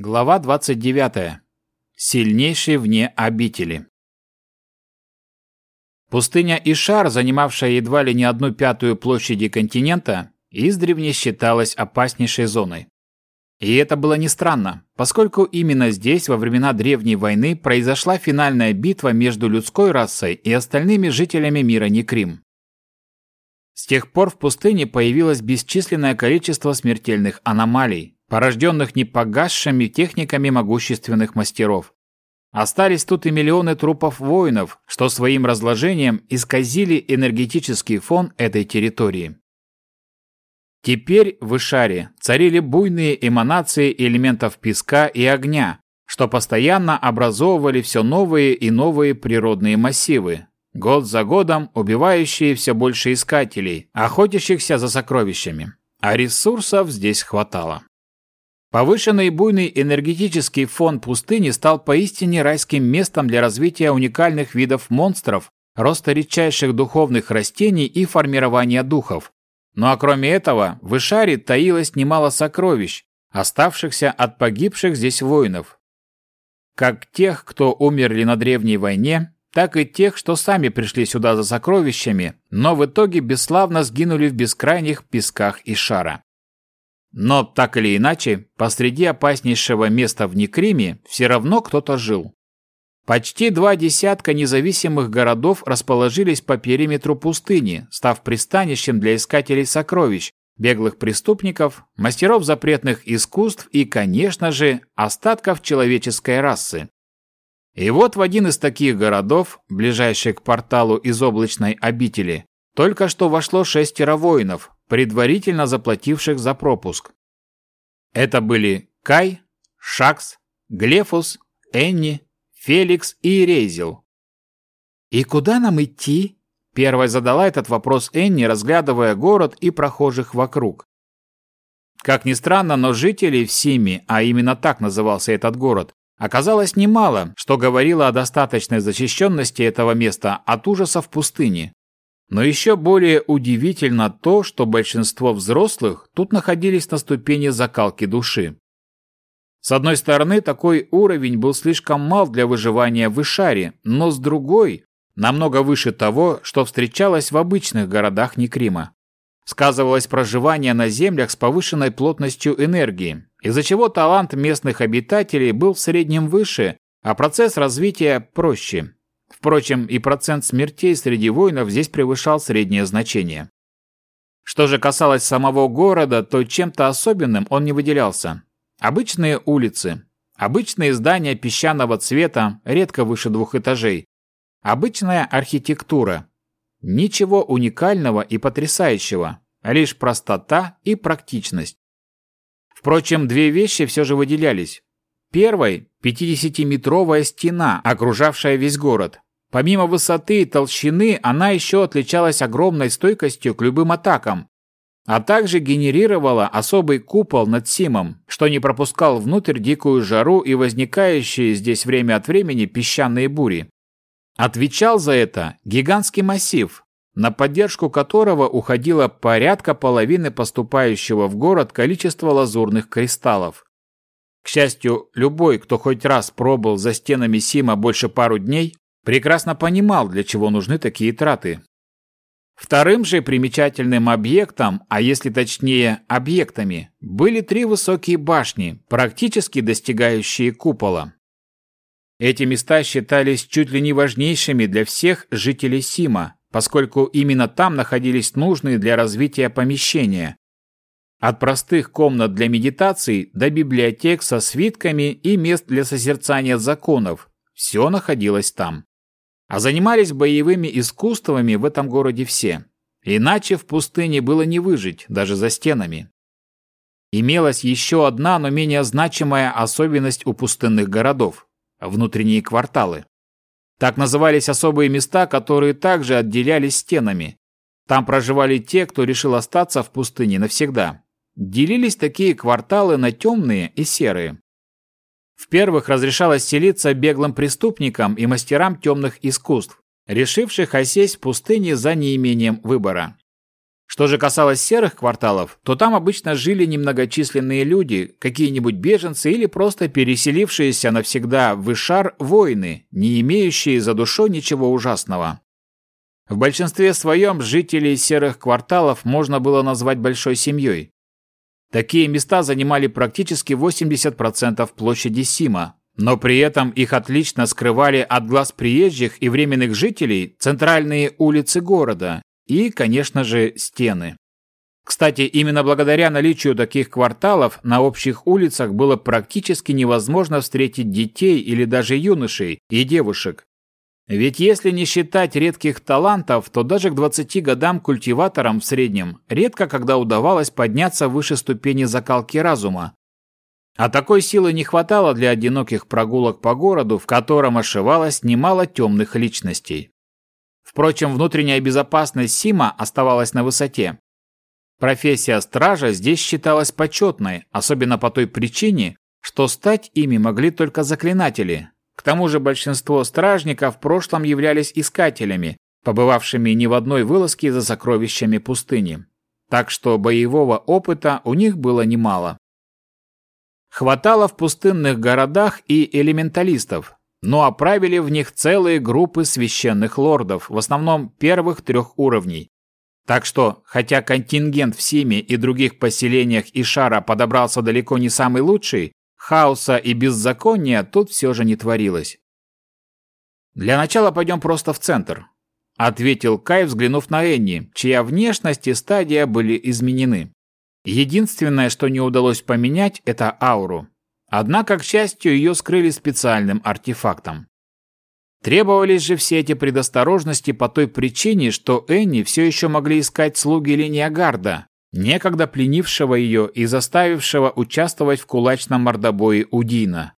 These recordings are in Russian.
Глава 29. Сильнейший вне обители. Пустыня Ишар, занимавшая едва ли не одну пятую площади континента, издревле считалась опаснейшей зоной. И это было не странно, поскольку именно здесь во времена Древней войны произошла финальная битва между людской расой и остальными жителями мира Некрим. С тех пор в пустыне появилось бесчисленное количество смертельных аномалий, порожденных непогасшими техниками могущественных мастеров. Остались тут и миллионы трупов воинов, что своим разложением исказили энергетический фон этой территории. Теперь в Ишаре царили буйные эманации элементов песка и огня, что постоянно образовывали все новые и новые природные массивы, год за годом убивающие все больше искателей, охотящихся за сокровищами. А ресурсов здесь хватало. Повышенный буйный энергетический фон пустыни стал поистине райским местом для развития уникальных видов монстров, роста редчайших духовных растений и формирования духов. Ну а кроме этого, в Ишаре таилось немало сокровищ, оставшихся от погибших здесь воинов. Как тех, кто умерли на древней войне, так и тех, что сами пришли сюда за сокровищами, но в итоге бесславно сгинули в бескрайних песках Ишара. Но так или иначе, посреди опаснейшего места в Некриме все равно кто-то жил. Почти два десятка независимых городов расположились по периметру пустыни, став пристанищем для искателей сокровищ, беглых преступников, мастеров запретных искусств и, конечно же, остатков человеческой расы. И вот в один из таких городов, ближайший к порталу из облачной обители, только что вошло шестеро воинов, предварительно заплативших за пропуск. Это были Кай, Шакс, Глефус, Энни, Феликс и Рейзел. «И куда нам идти?» Первой задала этот вопрос Энни, разглядывая город и прохожих вокруг. Как ни странно, но жителей в Симе, а именно так назывался этот город, оказалось немало, что говорило о достаточной защищенности этого места от ужасов пустыни. Но еще более удивительно то, что большинство взрослых тут находились на ступени закалки души. С одной стороны, такой уровень был слишком мал для выживания в Ишаре, но с другой – намного выше того, что встречалось в обычных городах Некрима. Сказывалось проживание на землях с повышенной плотностью энергии, из-за чего талант местных обитателей был в среднем выше, а процесс развития проще. Впрочем, и процент смертей среди воинов здесь превышал среднее значение. Что же касалось самого города, то чем-то особенным он не выделялся. Обычные улицы, обычные здания песчаного цвета, редко выше двух этажей, обычная архитектура. Ничего уникального и потрясающего, лишь простота и практичность. Впрочем, две вещи все же выделялись. Первой – 50-метровая стена, окружавшая весь город. Помимо высоты и толщины, она еще отличалась огромной стойкостью к любым атакам, а также генерировала особый купол над Симом, что не пропускал внутрь дикую жару и возникающие здесь время от времени песчаные бури. Отвечал за это гигантский массив, на поддержку которого уходило порядка половины поступающего в город количества лазурных кристаллов. К счастью, любой, кто хоть раз пробыл за стенами Сима больше пару дней, прекрасно понимал, для чего нужны такие траты. Вторым же примечательным объектом, а если точнее объектами, были три высокие башни, практически достигающие купола. Эти места считались чуть ли не важнейшими для всех жителей Сима, поскольку именно там находились нужные для развития помещения, от простых комнат для медитаций до библиотек со свитками и мест для созерцания законов. Все находилось там. А занимались боевыми искусствами в этом городе все. Иначе в пустыне было не выжить, даже за стенами. Имелась еще одна, но менее значимая особенность у пустынных городов – внутренние кварталы. Так назывались особые места, которые также отделялись стенами. Там проживали те, кто решил остаться в пустыне навсегда. Делились такие кварталы на темные и серые. В первых разрешалось селиться беглым преступникам и мастерам темных искусств, решивших осесть в пустыне за неимением выбора. Что же касалось серых кварталов, то там обычно жили немногочисленные люди, какие-нибудь беженцы или просто переселившиеся навсегда в Ишар воины, не имеющие за душой ничего ужасного. В большинстве своем жителей серых кварталов можно было назвать большой семьей. Такие места занимали практически 80% площади Сима, но при этом их отлично скрывали от глаз приезжих и временных жителей центральные улицы города, и, конечно же, стены. Кстати, именно благодаря наличию таких кварталов на общих улицах было практически невозможно встретить детей или даже юношей и девушек. Ведь если не считать редких талантов, то даже к 20 годам культиваторам в среднем редко когда удавалось подняться выше ступени закалки разума. А такой силы не хватало для одиноких прогулок по городу, в котором ошивалось немало темных личностей. Впрочем, внутренняя безопасность Сима оставалась на высоте. Профессия стража здесь считалась почетной, особенно по той причине, что стать ими могли только заклинатели. К тому же большинство стражников в прошлом являлись искателями, побывавшими не в одной вылазке за сокровищами пустыни. Так что боевого опыта у них было немало. Хватало в пустынных городах и элементалистов, но оправили в них целые группы священных лордов, в основном первых трех уровней. Так что, хотя контингент в Симе и других поселениях Ишара подобрался далеко не самый лучший, хаоса и беззакония тут все же не творилось. «Для начала пойдем просто в центр», — ответил Кай, взглянув на Энни, чья внешность и стадия были изменены. Единственное, что не удалось поменять, это ауру. Однако, к счастью, ее скрыли специальным артефактом. Требовались же все эти предосторожности по той причине, что Энни все еще могли искать слуги Лениагарда, некогда пленившего ее и заставившего участвовать в кулачном мордобое у Дина.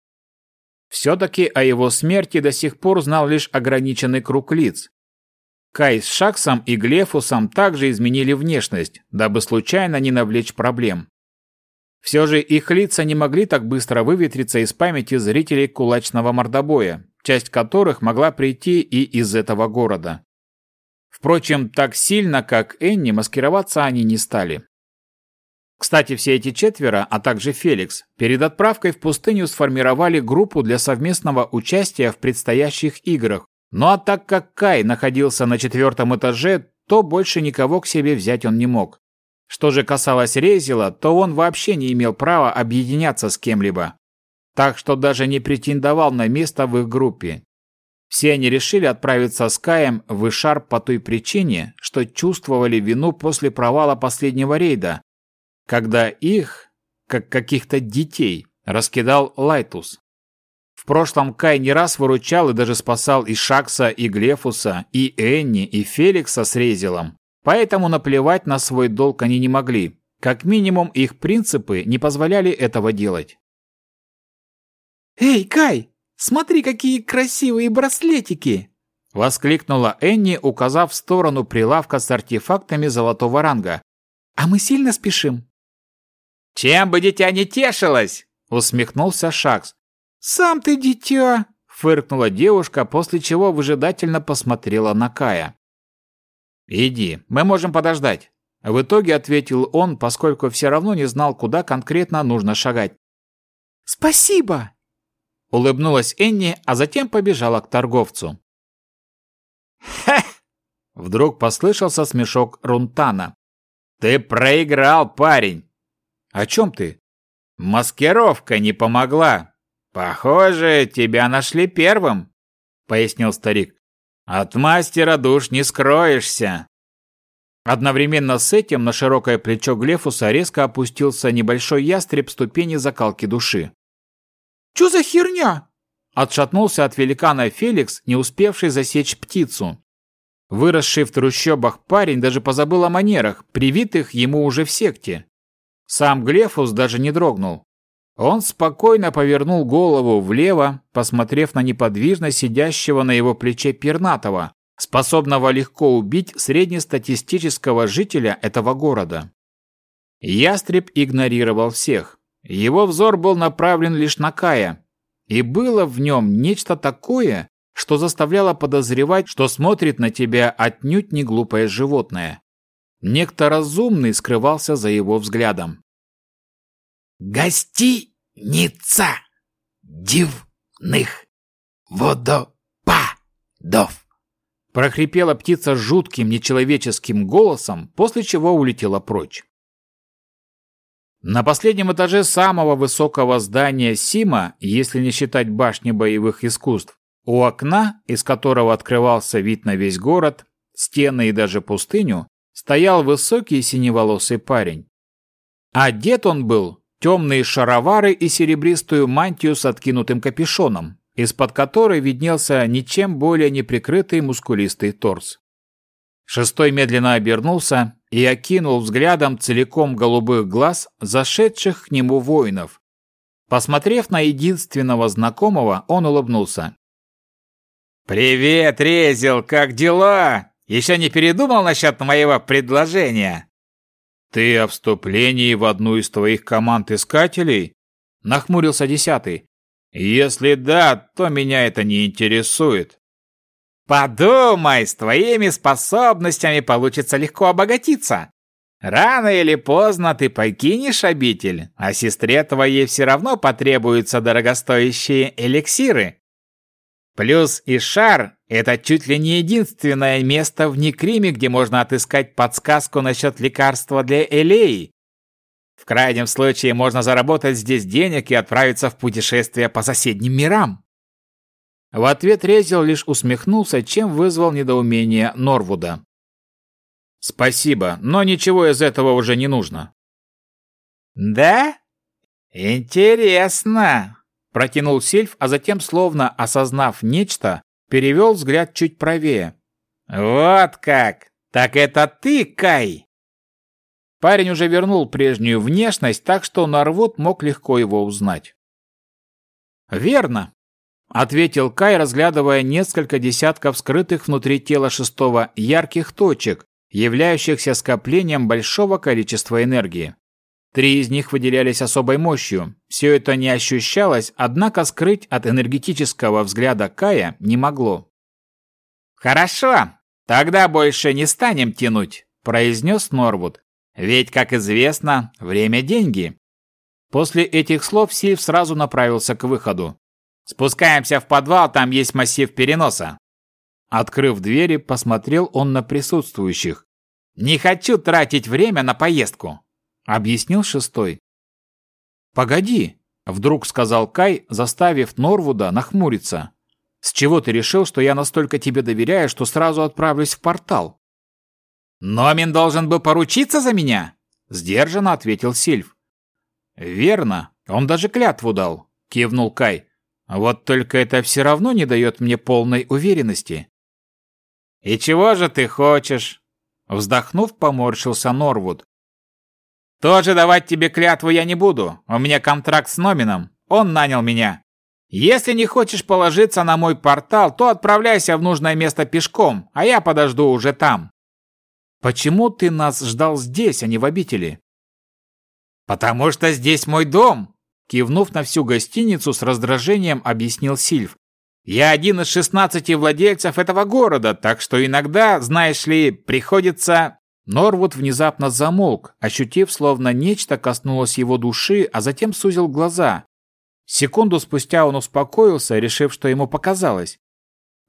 Все-таки о его смерти до сих пор знал лишь ограниченный круг лиц. Кай с Шаксом и Глефусом также изменили внешность, дабы случайно не навлечь проблем. Все же их лица не могли так быстро выветриться из памяти зрителей кулачного мордобоя, часть которых могла прийти и из этого города. Впрочем, так сильно, как Энни, маскироваться они не стали. Кстати, все эти четверо, а также Феликс, перед отправкой в пустыню сформировали группу для совместного участия в предстоящих играх. Ну а так как Кай находился на четвертом этаже, то больше никого к себе взять он не мог. Что же касалось Резила, то он вообще не имел права объединяться с кем-либо. Так что даже не претендовал на место в их группе. Все они решили отправиться с Каем в Ишар по той причине, что чувствовали вину после провала последнего рейда, когда их, как каких-то детей, раскидал Лайтус. В прошлом Кай не раз выручал и даже спасал и Шакса, и Глефуса, и Энни, и Феликса с Резилом. Поэтому наплевать на свой долг они не могли. Как минимум, их принципы не позволяли этого делать. «Эй, Кай, смотри, какие красивые браслетики!» Воскликнула Энни, указав в сторону прилавка с артефактами золотого ранга. «А мы сильно спешим?» «Чем бы дитя не тешилось!» Усмехнулся Шакс. «Сам ты дитя!» Фыркнула девушка, после чего выжидательно посмотрела на Кая. «Иди, мы можем подождать». В итоге ответил он, поскольку все равно не знал, куда конкретно нужно шагать. «Спасибо!» Улыбнулась Энни, а затем побежала к торговцу. «Хе!» Вдруг послышался смешок Рунтана. «Ты проиграл, парень!» «О чем ты?» «Маскировка не помогла. Похоже, тебя нашли первым», — пояснил старик. От мастера душ не скроешься. Одновременно с этим на широкое плечо Глефуса резко опустился небольшой ястреб ступени закалки души. «Чё за херня?» Отшатнулся от великана Феликс, не успевший засечь птицу. Выросший в трущобах парень даже позабыл о манерах, привитых ему уже в секте. Сам Глефус даже не дрогнул. Он спокойно повернул голову влево, посмотрев на неподвижно сидящего на его плече пернатого, способного легко убить среднестатистического жителя этого города. Ястреб игнорировал всех. Его взор был направлен лишь на Кая, и было в нем нечто такое, что заставляло подозревать, что смотрит на тебя отнюдь не глупое животное. Некто разумный скрывался за его взглядом. «Гостиница дивных водопадов!» прохрипела птица жутким нечеловеческим голосом, после чего улетела прочь. На последнем этаже самого высокого здания Сима, если не считать башни боевых искусств, у окна, из которого открывался вид на весь город, стены и даже пустыню, стоял высокий синеволосый парень. Одет он был темные шаровары и серебристую мантию с откинутым капюшоном, из-под которой виднелся ничем более не прикрытый мускулистый торс. Шестой медленно обернулся и окинул взглядом целиком голубых глаз зашедших к нему воинов. Посмотрев на единственного знакомого, он улыбнулся. «Привет, Резил, как дела? Еще не передумал насчет моего предложения?» «Ты о вступлении в одну из твоих команд искателей?» Нахмурился десятый. «Если да, то меня это не интересует». Подумай, с твоими способностями получится легко обогатиться. Рано или поздно ты покинешь обитель, а сестре твоей все равно потребуются дорогостоящие эликсиры. Плюс и шар – это чуть ли не единственное место в Некриме, где можно отыскать подсказку насчет лекарства для Элеи. В крайнем случае можно заработать здесь денег и отправиться в путешествие по соседним мирам. В ответ Резил лишь усмехнулся, чем вызвал недоумение Норвуда. «Спасибо, но ничего из этого уже не нужно». «Да? Интересно!» Протянул Сильф, а затем, словно осознав нечто, перевел взгляд чуть правее. «Вот как! Так это ты, Кай!» Парень уже вернул прежнюю внешность, так что Норвуд мог легко его узнать. «Верно», ответил Кай, разглядывая несколько десятков скрытых внутри тела шестого ярких точек, являющихся скоплением большого количества энергии. Три из них выделялись особой мощью. Все это не ощущалось, однако скрыть от энергетического взгляда Кая не могло. «Хорошо, тогда больше не станем тянуть», – произнес Норвуд. «Ведь, как известно, время – деньги». После этих слов Сильв сразу направился к выходу. Спускаемся в подвал, там есть массив переноса. Открыв двери, посмотрел он на присутствующих. Не хочу тратить время на поездку, объяснил шестой. Погоди, вдруг сказал Кай, заставив Норвуда нахмуриться. С чего ты решил, что я настолько тебе доверяю, что сразу отправлюсь в портал? Номин должен был поручиться за меня, сдержанно ответил Сильв. Верно, он даже клятву дал, кивнул Кай. Вот только это все равно не дает мне полной уверенности. «И чего же ты хочешь?» Вздохнув, поморщился Норвуд. «Тоже давать тебе клятву я не буду. У меня контракт с Номином. Он нанял меня. Если не хочешь положиться на мой портал, то отправляйся в нужное место пешком, а я подожду уже там». «Почему ты нас ждал здесь, а не в обители?» «Потому что здесь мой дом», Кивнув на всю гостиницу, с раздражением объяснил Сильв. «Я один из шестнадцати владельцев этого города, так что иногда, знаешь ли, приходится...» Норвуд внезапно замолк, ощутив, словно нечто коснулось его души, а затем сузил глаза. Секунду спустя он успокоился, решив, что ему показалось.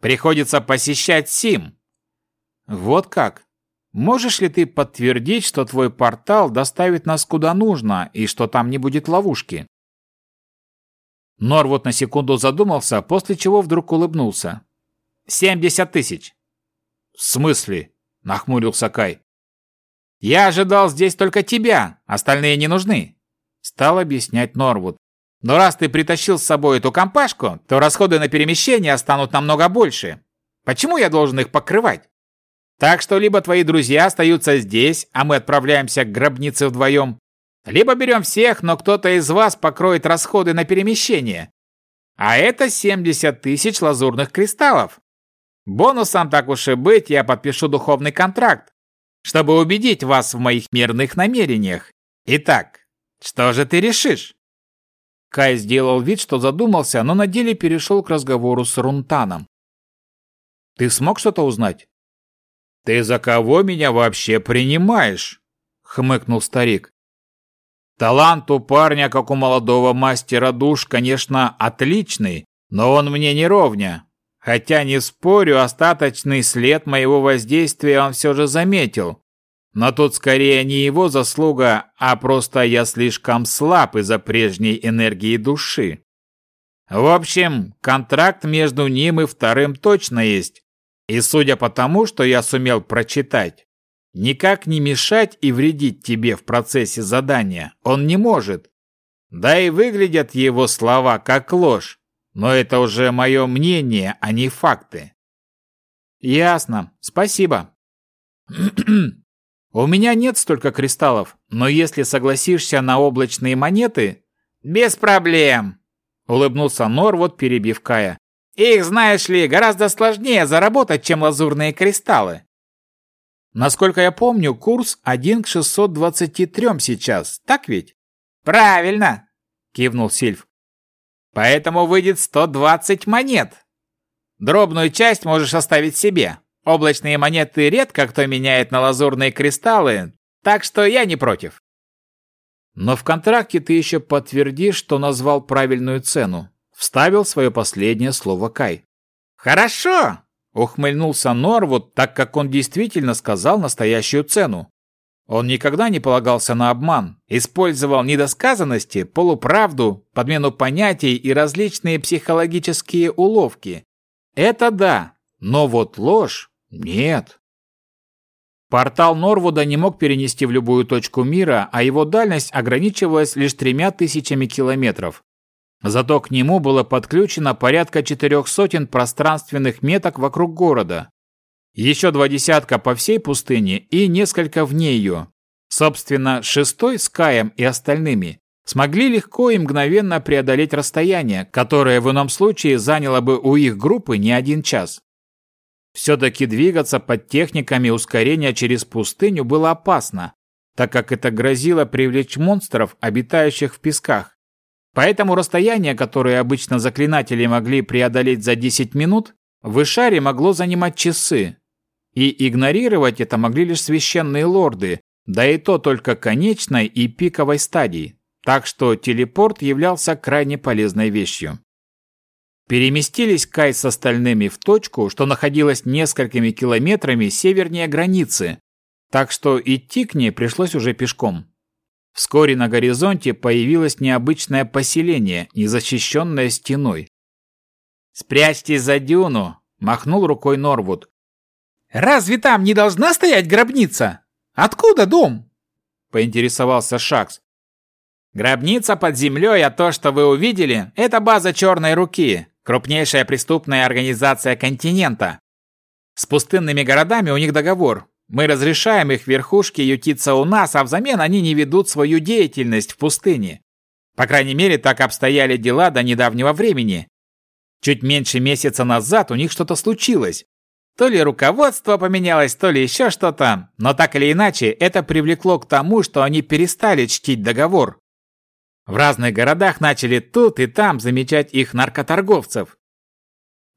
«Приходится посещать Сим». «Вот как? Можешь ли ты подтвердить, что твой портал доставит нас куда нужно и что там не будет ловушки?» Норвуд на секунду задумался, после чего вдруг улыбнулся. «Семьдесят тысяч». «В смысле?» – нахмурился Кай. «Я ожидал здесь только тебя, остальные не нужны», – стал объяснять Норвуд. «Но раз ты притащил с собой эту компашку, то расходы на перемещение станут намного больше. Почему я должен их покрывать? Так что либо твои друзья остаются здесь, а мы отправляемся к гробнице вдвоем, либо берем всех, но кто-то из вас покроет расходы на перемещение. А это 70 тысяч лазурных кристаллов. Бонусом, так уж и быть, я подпишу духовный контракт, чтобы убедить вас в моих мирных намерениях. Итак, что же ты решишь?» Кай сделал вид, что задумался, но на деле перешел к разговору с Рунтаном. «Ты смог что-то узнать?» Ты за кого меня вообще принимаешь? хмыкнул старик. Талант у парня, как у молодого мастера душ, конечно, отличный, но он мне не ровня. Хотя, не спорю, остаточный след моего воздействия он все же заметил. Но тут скорее не его заслуга, а просто я слишком слаб из-за прежней энергии души. В общем, контракт между ним и вторым точно есть. И судя по тому, что я сумел прочитать, никак не мешать и вредить тебе в процессе задания он не может. Да и выглядят его слова как ложь, но это уже мое мнение, а не факты. Ясно, спасибо. У меня нет столько кристаллов, но если согласишься на облачные монеты... Без проблем, улыбнулся Норвуд, перебив Кая. Их, знаешь ли, гораздо сложнее заработать, чем лазурные кристаллы. Насколько я помню, курс 1 к 623 сейчас, так ведь? Правильно, кивнул Сильф. Поэтому выйдет 120 монет. Дробную часть можешь оставить себе. Облачные монеты редко кто меняет на лазурные кристаллы, так что я не против. Но в контракте ты еще подтвердишь, что назвал правильную цену. Вставил свое последнее слово Кай. Хорошо, ухмыльнулся Норвуд, так как он действительно сказал настоящую цену. Он никогда не полагался на обман, использовал недосказанности, полуправду, подмену понятий и различные психологические уловки. Это да, но вот ложь нет. Портал Норвуда не мог перенести в любую точку мира, а его дальность ограничивалась лишь тремя тысячами километров. Зато к нему было подключено порядка четырех сотен пространственных меток вокруг города. Еще два десятка по всей пустыне и несколько вне ее. Собственно, шестой с Каем и остальными смогли легко и мгновенно преодолеть расстояние, которое в ином случае заняло бы у их группы не один час. Все-таки двигаться под техниками ускорения через пустыню было опасно, так как это грозило привлечь монстров, обитающих в песках. Поэтому расстояние, которое обычно заклинатели могли преодолеть за 10 минут, в Ишаре могло занимать часы. И игнорировать это могли лишь священные лорды, да и то только конечной и пиковой стадии. Так что телепорт являлся крайне полезной вещью. Переместились Кай с остальными в точку, что находилась несколькими километрами севернее границы, так что идти к ней пришлось уже пешком. Вскоре на горизонте появилось необычное поселение, незащищенное стеной. «Спрячьтесь за дюну!» – махнул рукой Норвуд. «Разве там не должна стоять гробница? Откуда дом?» – поинтересовался Шакс. «Гробница под землей, а то, что вы увидели, это база Черной Руки, крупнейшая преступная организация континента. С пустынными городами у них договор. Мы разрешаем их верхушке ютиться у нас, а взамен они не ведут свою деятельность в пустыне. По крайней мере, так обстояли дела до недавнего времени. Чуть меньше месяца назад у них что-то случилось. То ли руководство поменялось, то ли еще что-то, но так или иначе это привлекло к тому, что они перестали чтить договор. В разных городах начали тут и там замечать их наркоторговцев.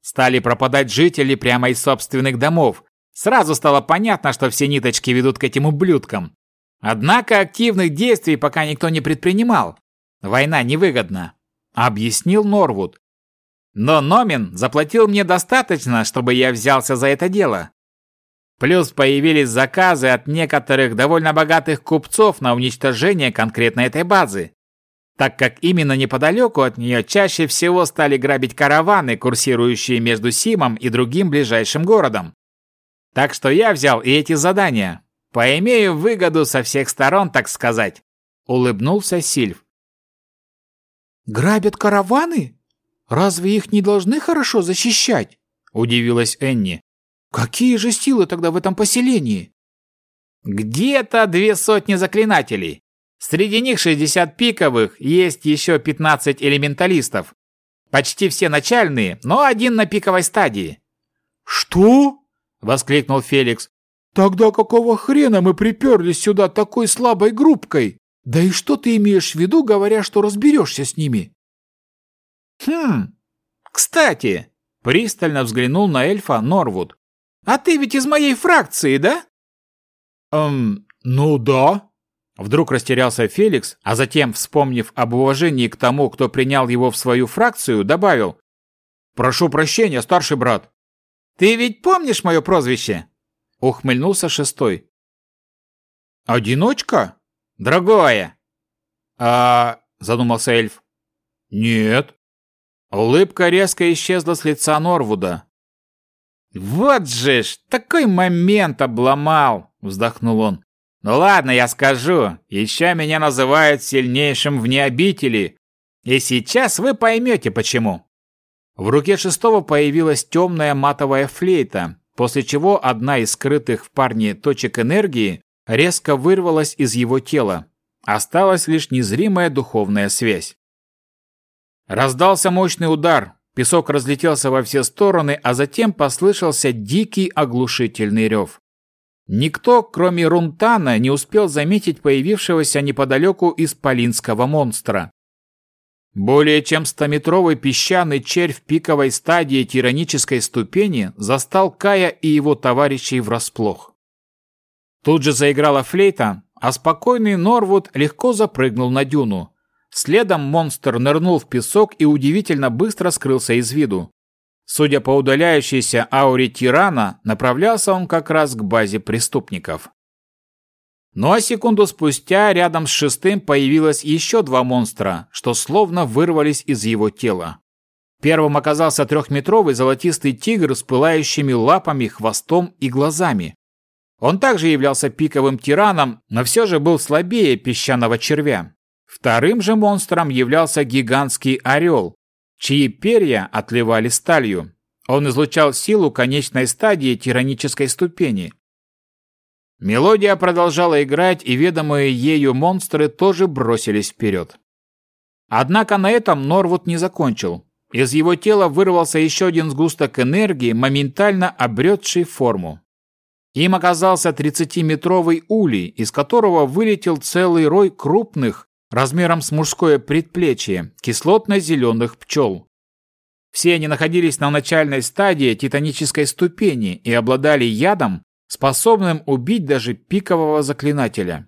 Стали пропадать жители прямо из собственных домов. Сразу стало понятно, что все ниточки ведут к этим ублюдкам. Однако активных действий пока никто не предпринимал. Война невыгодна, объяснил Норвуд. Но Номин заплатил мне достаточно, чтобы я взялся за это дело. Плюс появились заказы от некоторых довольно богатых купцов на уничтожение конкретно этой базы так как именно неподалеку от нее чаще всего стали грабить караваны, курсирующие между Симом и другим ближайшим городом. Так что я взял и эти задания. Поимею выгоду со всех сторон, так сказать. Улыбнулся Сильв. «Грабят караваны? Разве их не должны хорошо защищать?» Удивилась Энни. «Какие же силы тогда в этом поселении?» «Где-то две сотни заклинателей. Среди них 60 пиковых, есть еще 15 элементалистов. Почти все начальные, но один на пиковой стадии. «Что?» – воскликнул Феликс. «Тогда какого хрена мы приперлись сюда такой слабой группкой? Да и что ты имеешь в виду, говоря, что разберешься с ними?» «Хм, кстати», – пристально взглянул на эльфа Норвуд. А ты ведь из моей фракции, да?» «Эм, ну да». Вдруг растерялся Феликс, а затем, вспомнив об уважении к тому, кто принял его в свою фракцию, добавил. «Прошу прощения, старший брат». «Ты ведь помнишь мое прозвище?» Ухмыльнулся шестой. «Одиночка?» «Другое». «А...» – задумался эльф. «Нет». Улыбка резко исчезла с лица Норвуда. «Вот же ж, такой момент обломал!» – вздохнул он. «Ну ладно, я скажу. Еще меня называют сильнейшим вне обители. И сейчас вы поймете, почему». В руке шестого появилась темная матовая флейта, после чего одна из скрытых в парне точек энергии резко вырвалась из его тела. Осталась лишь незримая духовная связь. Раздался мощный удар, песок разлетелся во все стороны, а затем послышался дикий оглушительный рев. Никто, кроме Рунтана, не успел заметить появившегося неподалеку исполинского монстра. Более чем стометровый песчаный червь пиковой стадии тиранической ступени застал Кая и его товарищей врасплох. Тут же заиграла флейта, а спокойный Норвуд легко запрыгнул на дюну. Следом монстр нырнул в песок и удивительно быстро скрылся из виду. Судя по удаляющейся ауре тирана, направлялся он как раз к базе преступников. Ну а секунду спустя рядом с шестым появилось еще два монстра, что словно вырвались из его тела. Первым оказался трехметровый золотистый тигр с пылающими лапами, хвостом и глазами. Он также являлся пиковым тираном, но все же был слабее песчаного червя. Вторым же монстром являлся гигантский орел, чьи перья отливали сталью. Он излучал силу конечной стадии тиранической ступени. Мелодия продолжала играть, и ведомые ею монстры тоже бросились вперед. Однако на этом Норвуд не закончил. Из его тела вырвался еще один сгусток энергии, моментально обретший форму. Им оказался 30-метровый улей, из которого вылетел целый рой крупных, размером с мужское предплечье, кислотно-зеленых пчел. Все они находились на начальной стадии титанической ступени и обладали ядом, способным убить даже пикового заклинателя.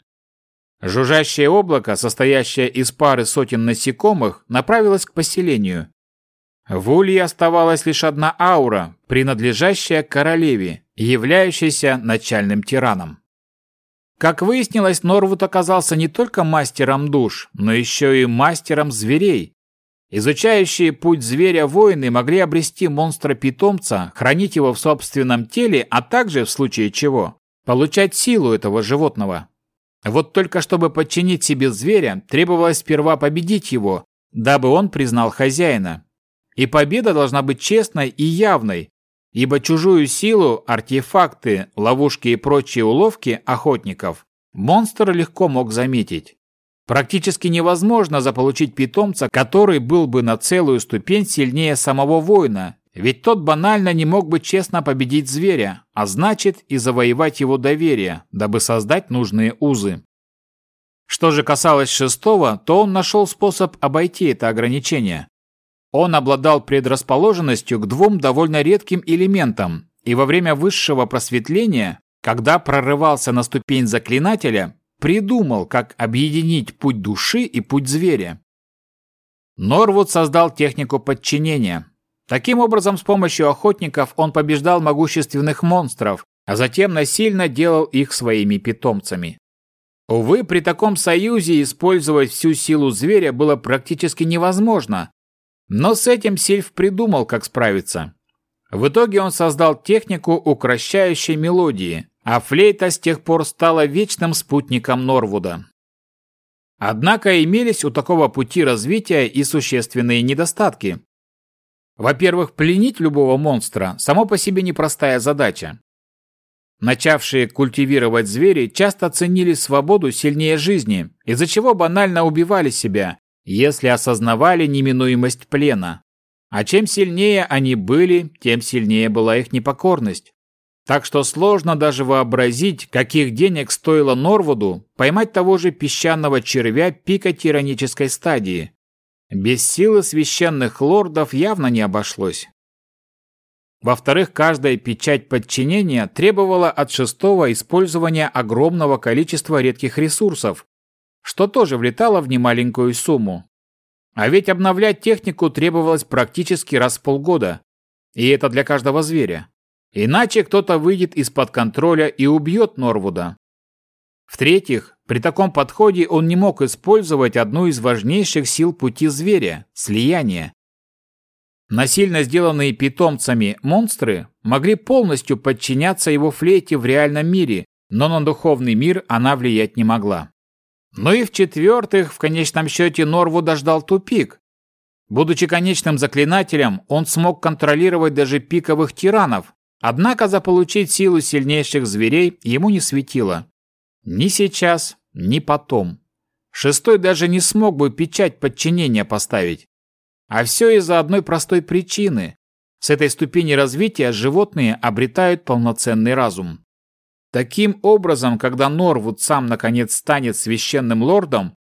Жужжащее облако, состоящее из пары сотен насекомых, направилось к поселению. В Улье оставалась лишь одна аура, принадлежащая королеве, являющейся начальным тираном. Как выяснилось, Норвуд оказался не только мастером душ, но еще и мастером зверей, Изучающие путь зверя воины могли обрести монстра-питомца, хранить его в собственном теле, а также, в случае чего, получать силу этого животного. Вот только чтобы подчинить себе зверя, требовалось сперва победить его, дабы он признал хозяина. И победа должна быть честной и явной, ибо чужую силу, артефакты, ловушки и прочие уловки охотников монстр легко мог заметить. Практически невозможно заполучить питомца, который был бы на целую ступень сильнее самого воина, ведь тот банально не мог бы честно победить зверя, а значит и завоевать его доверие, дабы создать нужные узы. Что же касалось шестого, то он нашел способ обойти это ограничение. Он обладал предрасположенностью к двум довольно редким элементам, и во время высшего просветления, когда прорывался на ступень заклинателя, придумал, как объединить путь души и путь зверя. Норвуд создал технику подчинения. Таким образом, с помощью охотников он побеждал могущественных монстров, а затем насильно делал их своими питомцами. Увы, при таком союзе использовать всю силу зверя было практически невозможно. Но с этим Сильф придумал, как справиться. В итоге он создал технику укращающей мелодии, а флейта с тех пор стала вечным спутником Норвуда. Однако имелись у такого пути развития и существенные недостатки. Во-первых, пленить любого монстра – само по себе непростая задача. Начавшие культивировать звери часто ценили свободу сильнее жизни, из-за чего банально убивали себя, если осознавали неминуемость плена. А чем сильнее они были, тем сильнее была их непокорность. Так что сложно даже вообразить, каких денег стоило Норвуду поймать того же песчаного червя пика тиранической стадии. Без силы священных лордов явно не обошлось. Во-вторых, каждая печать подчинения требовала от шестого использования огромного количества редких ресурсов, что тоже влетало в немаленькую сумму. А ведь обновлять технику требовалось практически раз в полгода. И это для каждого зверя. Иначе кто-то выйдет из-под контроля и убьет Норвуда. В-третьих, при таком подходе он не мог использовать одну из важнейших сил пути зверя – слияние. Насильно сделанные питомцами монстры могли полностью подчиняться его флейте в реальном мире, но на духовный мир она влиять не могла. Ну и в-четвертых, в конечном счете Норвуда ждал тупик. Будучи конечным заклинателем, он смог контролировать даже пиковых тиранов, однако заполучить силу сильнейших зверей ему не светило. Ни сейчас, ни потом. Шестой даже не смог бы печать подчинения поставить. А все из-за одной простой причины. С этой ступени развития животные обретают полноценный разум. Таким образом, когда Норвуд сам наконец станет священным лордом,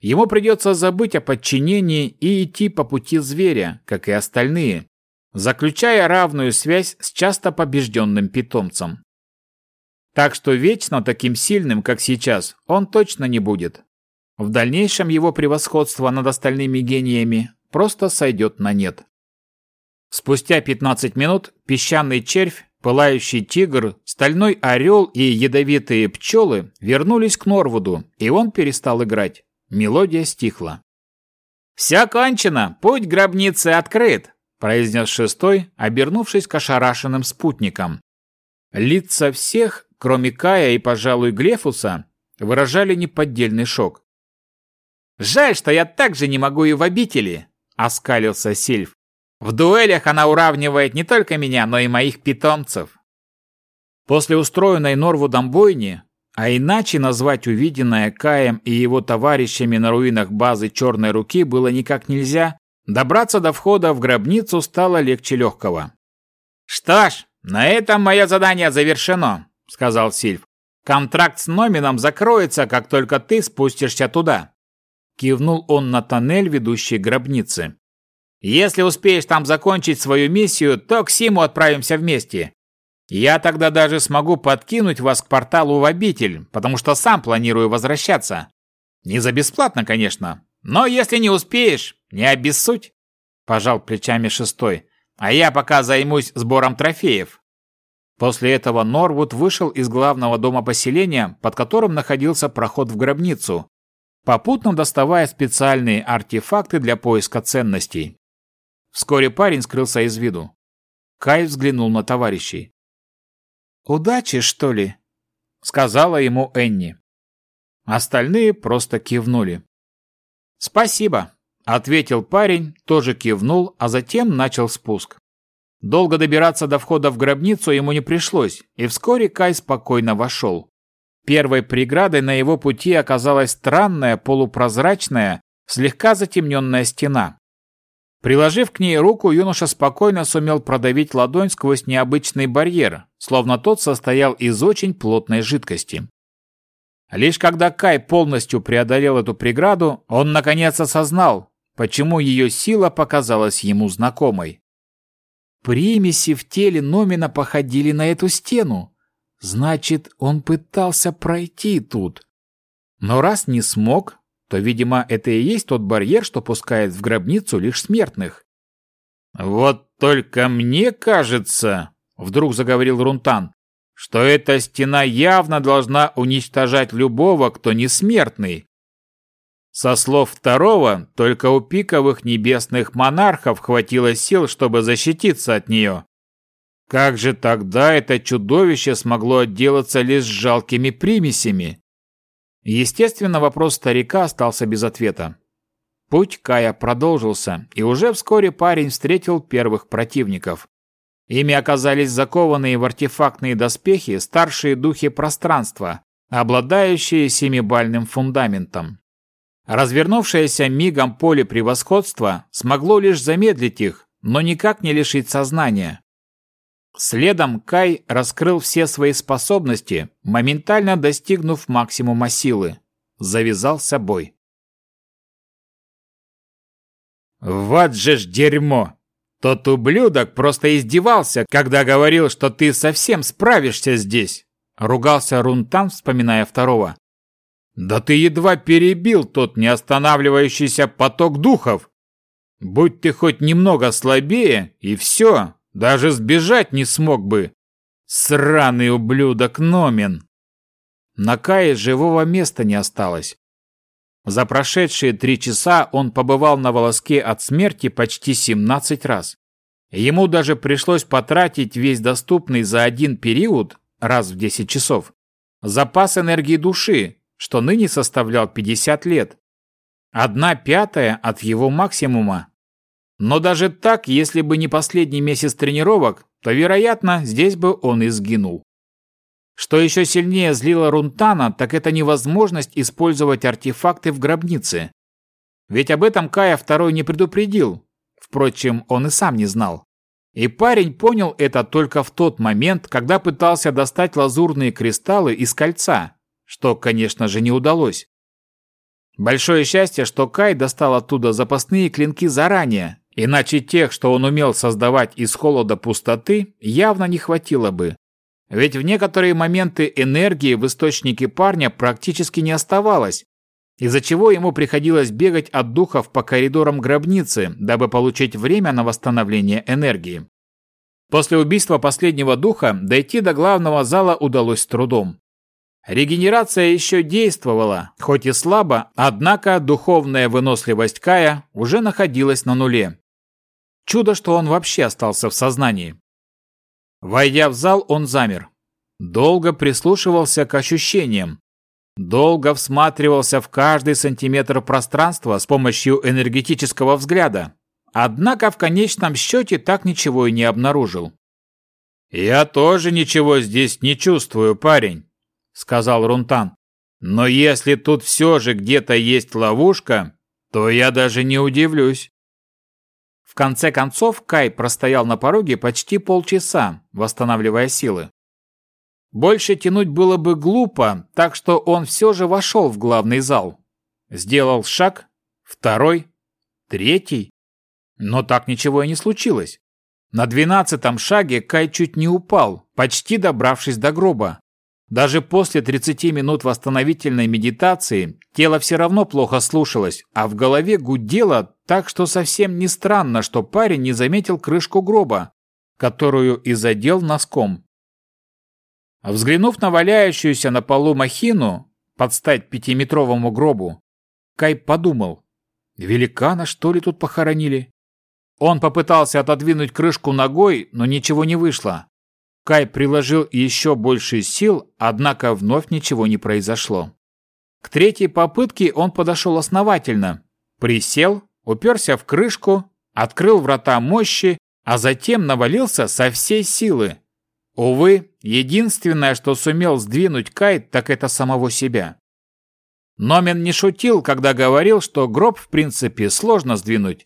ему придется забыть о подчинении и идти по пути зверя, как и остальные, заключая равную связь с часто побежденным питомцем. Так что вечно таким сильным, как сейчас, он точно не будет. В дальнейшем его превосходство над остальными гениями просто сойдет на нет. Спустя 15 минут песчаный червь, пылающий тигр, стальной орел и ядовитые пчелы вернулись к Норвуду, и он перестал играть. Мелодия стихла. «Все кончено, путь гробницы открыт», произнес шестой, обернувшись к ошарашенным спутникам. Лица всех кроме Кая и, пожалуй, Глефуса, выражали неподдельный шок. «Жаль, что я также не могу и в обители», — оскалился Сильф. «В дуэлях она уравнивает не только меня, но и моих питомцев». После устроенной Норвудом бойни, а иначе назвать увиденное Каем и его товарищами на руинах базы Черной Руки было никак нельзя, добраться до входа в гробницу стало легче легкого. «Что ж, на этом мое задание завершено сказал Сильв. «Контракт с Номином закроется, как только ты спустишься туда». Кивнул он на тоннель, ведущий к гробнице. «Если успеешь там закончить свою миссию, то к Симу отправимся вместе. Я тогда даже смогу подкинуть вас к порталу в обитель, потому что сам планирую возвращаться. Не за бесплатно, конечно, но если не успеешь, не обессудь», – пожал плечами шестой. «А я пока займусь сбором трофеев». После этого Норвуд вышел из главного дома поселения, под которым находился проход в гробницу, попутно доставая специальные артефакты для поиска ценностей. Вскоре парень скрылся из виду. Кай взглянул на товарищей. «Удачи, что ли?» — сказала ему Энни. Остальные просто кивнули. «Спасибо», — ответил парень, тоже кивнул, а затем начал спуск. Долго добираться до входа в гробницу ему не пришлось, и вскоре Кай спокойно вошел. Первой преградой на его пути оказалась странная, полупрозрачная, слегка затемненная стена. Приложив к ней руку, юноша спокойно сумел продавить ладонь сквозь необычный барьер, словно тот состоял из очень плотной жидкости. Лишь когда Кай полностью преодолел эту преграду, он наконец осознал, почему ее сила показалась ему знакомой. Примеси в теле Номина походили на эту стену. Значит, он пытался пройти тут. Но раз не смог, то, видимо, это и есть тот барьер, что пускает в гробницу лишь смертных. «Вот только мне кажется», — вдруг заговорил Рунтан, «что эта стена явно должна уничтожать любого, кто не смертный. Со слов второго, только у пиковых небесных монархов хватило сил, чтобы защититься от нее. Как же тогда это чудовище смогло отделаться лишь жалкими примесями? Естественно, вопрос старика остался без ответа. Путь Кая продолжился, и уже вскоре парень встретил первых противников. Ими оказались закованные в артефактные доспехи старшие духи пространства, обладающие семибальным фундаментом. Развернувшееся мигом поле превосходства смогло лишь замедлить их, но никак не лишить сознания. Следом Кай раскрыл все свои способности, моментально достигнув максимума силы. Завязался бой. «Вот же ж дерьмо!» Тот ублюдок просто издевался, когда говорил, что ты совсем справишься здесь. Ругался Рунтан, вспоминая второго. Да ты едва перебил тот неостанавливающийся поток духов. Будь ты хоть немного слабее, и все, даже сбежать не смог бы. Сраный ублюдок Номин. На Кае живого места не осталось. За прошедшие три часа он побывал на волоске от смерти почти 17 раз. Ему даже пришлось потратить весь доступный за один период, раз в 10 часов, запас энергии души, что ныне составлял 50 лет. Одна пятая от его максимума. Но даже так, если бы не последний месяц тренировок, то, вероятно, здесь бы он и сгинул. Что еще сильнее злило Рунтана, так это невозможность использовать артефакты в гробнице. Ведь об этом Кая второй не предупредил. Впрочем, он и сам не знал. И парень понял это только в тот момент, когда пытался достать лазурные кристаллы из кольца, что, конечно же, не удалось. Большое счастье, что Кай достал оттуда запасные клинки заранее, иначе тех, что он умел создавать из холода пустоты, явно не хватило бы. Ведь в некоторые моменты энергии в источнике парня практически не оставалось, из-за чего ему приходилось бегать от духов по коридорам гробницы, дабы получить время на восстановление энергии. После убийства последнего духа дойти до главного зала удалось с трудом. Регенерация еще действовала, хоть и слабо, однако духовная выносливость Кая уже находилась на нуле. Чудо, что он вообще остался в сознании. Войдя в зал, он замер. Долго прислушивался к ощущениям. Долго всматривался в каждый сантиметр пространства с помощью энергетического взгляда. Однако в конечном счете так ничего и не обнаружил. «Я тоже ничего здесь не чувствую, парень», — сказал Рунтан. «Но если тут все же где-то есть ловушка, то я даже не удивлюсь». Конце концов, Кай простоял на пороге почти полчаса, восстанавливая силы. Больше тянуть было бы глупо, так что он все же вошел в главный зал. Сделал шаг, второй, третий. Но так ничего и не случилось. На двенадцатом шаге Кай чуть не упал, почти добравшись до гроба. Даже после 30 минут восстановительной медитации тело все равно плохо слушалось, а в голове гудело так, что совсем не странно, что парень не заметил крышку гроба, которую и задел носком. Взглянув на валяющуюся на полу махину, под стать пятиметровому гробу, Кай подумал, великана что ли тут похоронили? Он попытался отодвинуть крышку ногой, но ничего не вышло. Кай приложил еще больше сил, однако вновь ничего не произошло. К третьей попытке он подошел основательно, присел, уперся в крышку, открыл врата мощи, а затем навалился со всей силы. Увы, единственное, что сумел сдвинуть Кай, так это самого себя. Номен не шутил, когда говорил, что гроб в принципе сложно сдвинуть,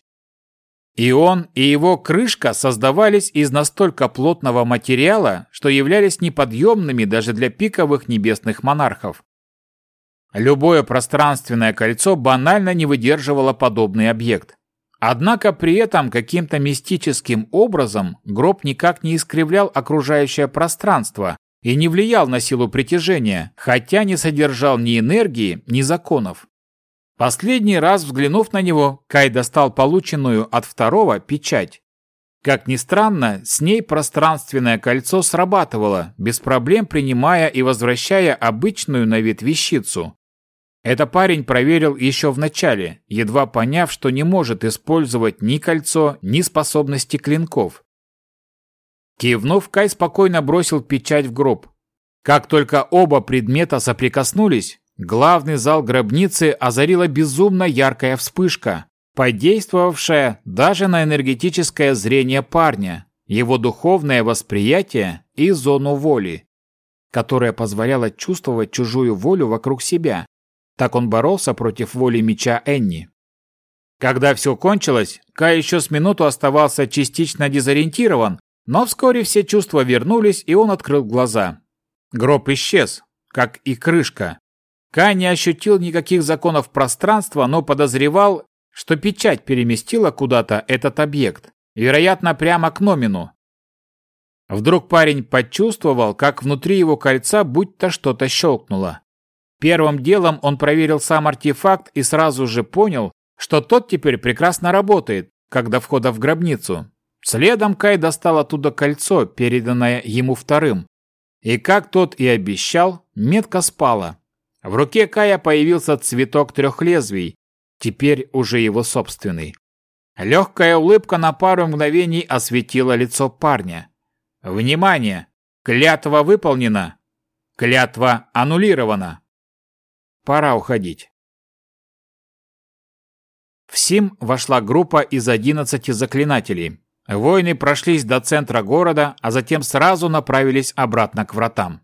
и он, и его крышка создавались из настолько плотного материала, что являлись неподъемными даже для пиковых небесных монархов. Любое пространственное кольцо банально не выдерживало подобный объект. Однако при этом каким-то мистическим образом гроб никак не искривлял окружающее пространство и не влиял на силу притяжения, хотя не содержал ни энергии, ни законов. Последний раз взглянув на него, Кай достал полученную от второго печать. Как ни странно, с ней пространственное кольцо срабатывало, без проблем принимая и возвращая обычную на вид вещицу. Это парень проверил еще в начале, едва поняв, что не может использовать ни кольцо, ни способности клинков. Кивнув, Кай спокойно бросил печать в гроб. Как только оба предмета соприкоснулись, Главный зал гробницы озарила безумно яркая вспышка, подействовавшая даже на энергетическое зрение парня, его духовное восприятие и зону воли, которая позволяла чувствовать чужую волю вокруг себя. Так он боролся против воли меча Энни. Когда все кончилось, Кай еще с минуту оставался частично дезориентирован, но вскоре все чувства вернулись, и он открыл глаза. Гроб исчез, как и крышка, Кай не ощутил никаких законов пространства, но подозревал, что печать переместила куда-то этот объект. вероятно, прямо к Номину. Вдруг парень почувствовал, как внутри его кольца будто что-то щелкнуло. Первым делом он проверил сам артефакт и сразу же понял, что тот теперь прекрасно работает, как до входа в гробницу. Следом Кай достал оттуда кольцо, переданное ему вторым. И как тот и обещал, метка спала. В руке Кая появился цветок трех лезвий, теперь уже его собственный. Легкая улыбка на пару мгновений осветила лицо парня. Внимание! Клятва выполнена. Клятва аннулирована. Пора уходить. В Сим вошла группа из 11 заклинателей. Воины прошлись до центра города, а затем сразу направились обратно к вратам.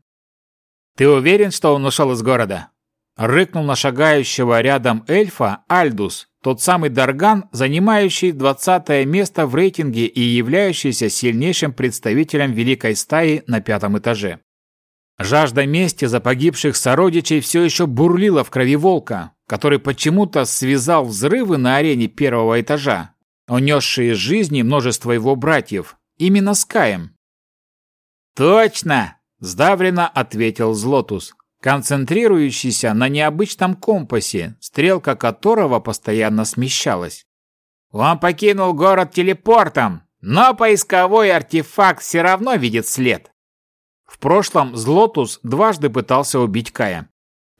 «Ты уверен, что он ушел из города?» Рыкнул на шагающего рядом эльфа Альдус, тот самый Дарган, занимающий 20 место в рейтинге и являющийся сильнейшим представителем Великой Стаи на пятом этаже. Жажда мести за погибших сородичей все еще бурлила в крови волка, который почему-то связал взрывы на арене первого этажа, унесшие жизни множество его братьев, именно с Каем. «Точно!» – сдавленно ответил Злотус, концентрирующийся на необычном компасе, стрелка которого постоянно смещалась. «Он покинул город телепортом, но поисковой артефакт все равно видит след. В прошлом Злотус дважды пытался убить Кая.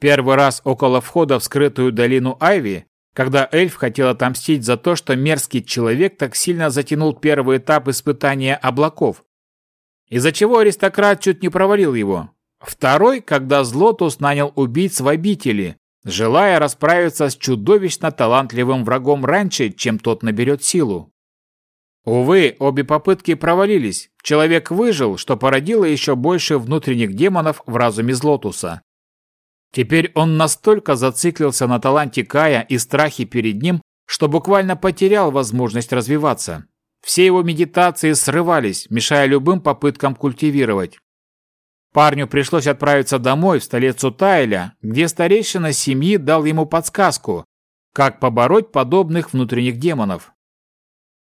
Первый раз около входа в скрытую долину Айви, когда эльф хотел отомстить за то, что мерзкий человек так сильно затянул первый этап испытания облаков, из-за чего аристократ чуть не провалил его. Второй, когда Злотус нанял убийц в обители, желая расправиться с чудовищно талантливым врагом раньше, чем тот наберет силу. Увы, обе попытки провалились. Человек выжил, что породило еще больше внутренних демонов в разуме Злотуса. Теперь он настолько зациклился на таланте Кая и страхе перед ним, что буквально потерял возможность развиваться. Все его медитации срывались, мешая любым попыткам культивировать. Парню пришлось отправиться домой, в столицу Тайля, где старейшина семьи дал ему подсказку, как побороть подобных внутренних демонов.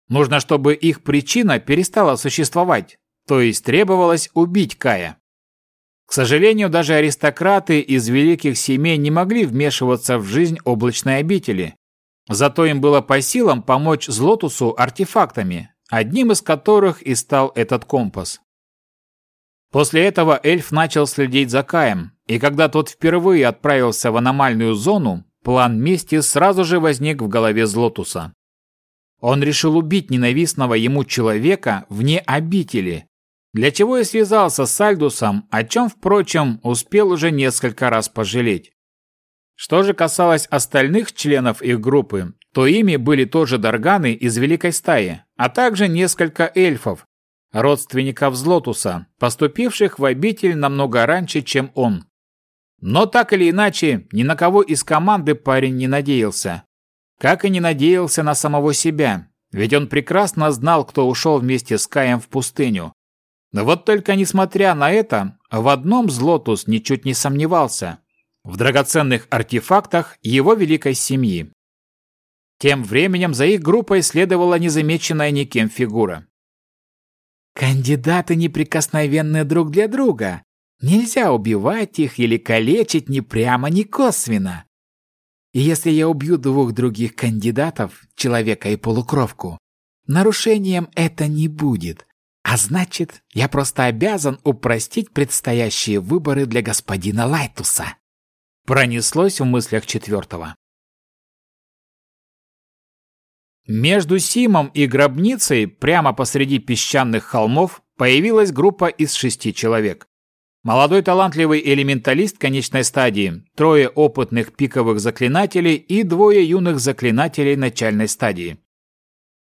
Нужно, чтобы их причина перестала существовать, то есть требовалось убить Кая. К сожалению, даже аристократы из великих семей не могли вмешиваться в жизнь облачной обители. Зато им было по силам помочь Злотусу артефактами, одним из которых и стал этот компас. После этого эльф начал следить за Каем, и когда тот впервые отправился в аномальную зону, план мести сразу же возник в голове Злотуса. Он решил убить ненавистного ему человека вне обители, для чего и связался с Альдусом, о чем, впрочем, успел уже несколько раз пожалеть. Что же касалось остальных членов их группы, то ими были тоже Дарганы из Великой Стаи, а также несколько эльфов, родственников Злотуса, поступивших в обитель намного раньше, чем он. Но так или иначе, ни на кого из команды парень не надеялся. Как и не надеялся на самого себя, ведь он прекрасно знал, кто ушел вместе с Каем в пустыню. Но вот только несмотря на это, в одном Злотус ничуть не сомневался – в драгоценных артефактах его великой семьи. Тем временем за их группой следовала незамеченная никем фигура. «Кандидаты неприкосновенны друг для друга. Нельзя убивать их или калечить ни прямо, ни косвенно. И если я убью двух других кандидатов, человека и полукровку, нарушением это не будет. А значит, я просто обязан упростить предстоящие выборы для господина Лайтуса. Пронеслось в мыслях четвертого. Между Симом и гробницей, прямо посреди песчаных холмов, появилась группа из шести человек. Молодой талантливый элементалист конечной стадии, трое опытных пиковых заклинателей и двое юных заклинателей начальной стадии.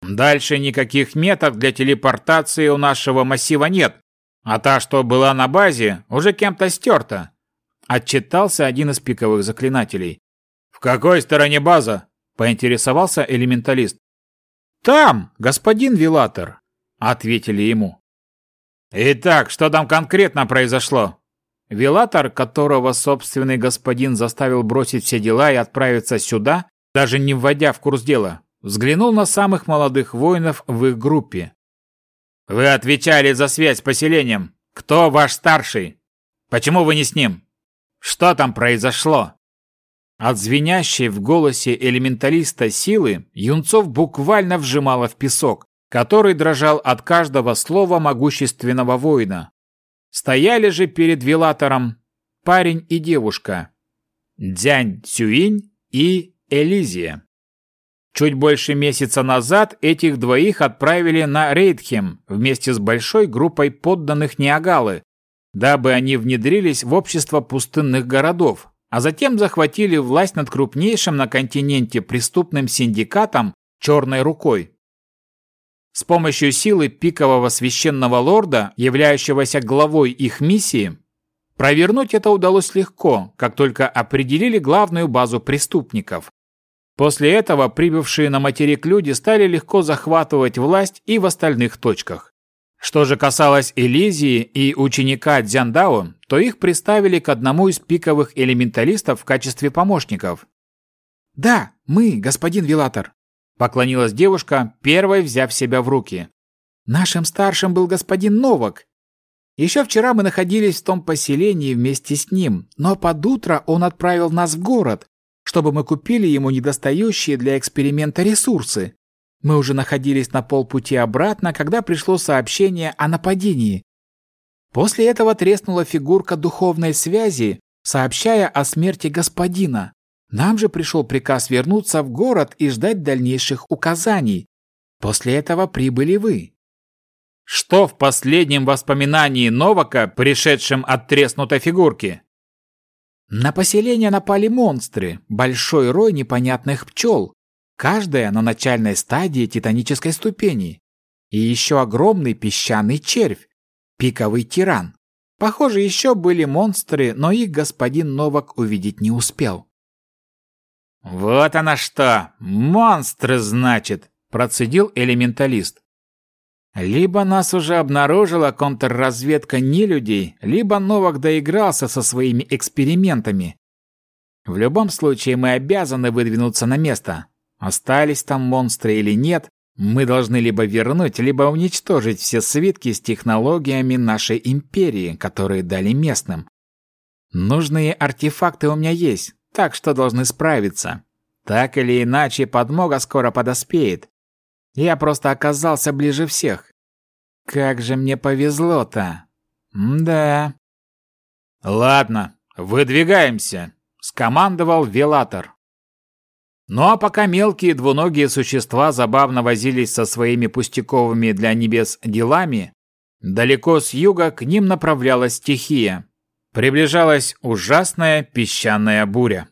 Дальше никаких меток для телепортации у нашего массива нет, а та, что была на базе, уже кем-то стерта. Отчитался один из пиковых заклинателей. «В какой стороне база?» – поинтересовался элементалист. «Там, господин Вилатор», – ответили ему. Итак, что там конкретно произошло? Вилатор, которого собственный господин заставил бросить все дела и отправиться сюда, даже не вводя в курс дела, взглянул на самых молодых воинов в их группе. «Вы отвечали за связь с поселением. Кто ваш старший? Почему вы не с ним? Что там произошло?» От звенящей в голосе элементалиста силы Юнцов буквально вжимало в песок, который дрожал от каждого слова могущественного воина. Стояли же перед Вилатором парень и девушка, Дзянь Цюинь и Элизия. Чуть больше месяца назад этих двоих отправили на Рейдхем вместе с большой группой подданных Ниагалы, дабы они внедрились в общество пустынных городов, а затем захватили власть над крупнейшим на континенте преступным синдикатом «Черной рукой». С помощью силы пикового священного лорда, являющегося главой их миссии, провернуть это удалось легко, как только определили главную базу преступников. После этого прибывшие на материк люди стали легко захватывать власть и в остальных точках. Что же касалось Элизии и ученика Дзяндао, то их приставили к одному из пиковых элементалистов в качестве помощников. «Да, мы, господин Вилатор», – поклонилась девушка, первой взяв себя в руки. «Нашим старшим был господин Новак. Еще вчера мы находились в том поселении вместе с ним, но под утро он отправил нас в город, чтобы мы купили ему недостающие для эксперимента ресурсы. Мы уже находились на полпути обратно, когда пришло сообщение о нападении. После этого треснула фигурка духовной связи, сообщая о смерти господина. Нам же пришел приказ вернуться в город и ждать дальнейших указаний. После этого прибыли вы. Что в последнем воспоминании Новака, пришедшем от треснутой фигурки? На поселение напали монстры, большой рой непонятных пчел, каждая на начальной стадии титанической ступени. И еще огромный песчаный червь, пиковый тиран. Похоже, еще были монстры, но их господин Новак увидеть не успел. «Вот она что! Монстры, значит!» – процедил элементалист. Либо нас уже обнаружила контрразведка нелюдей, либо Новак доигрался со своими экспериментами. В любом случае мы обязаны выдвинуться на место. Остались там монстры или нет, мы должны либо вернуть, либо уничтожить все свитки с технологиями нашей империи, которые дали местным. Нужные артефакты у меня есть, так что должны справиться. Так или иначе, подмога скоро подоспеет. Я просто оказался ближе всех. Как же мне повезло-то. Да. Ладно, выдвигаемся, скомандовал Велатор. Ну а пока мелкие двуногие существа забавно возились со своими пустяковыми для небес делами, далеко с юга к ним направлялась стихия. Приближалась ужасная песчаная буря.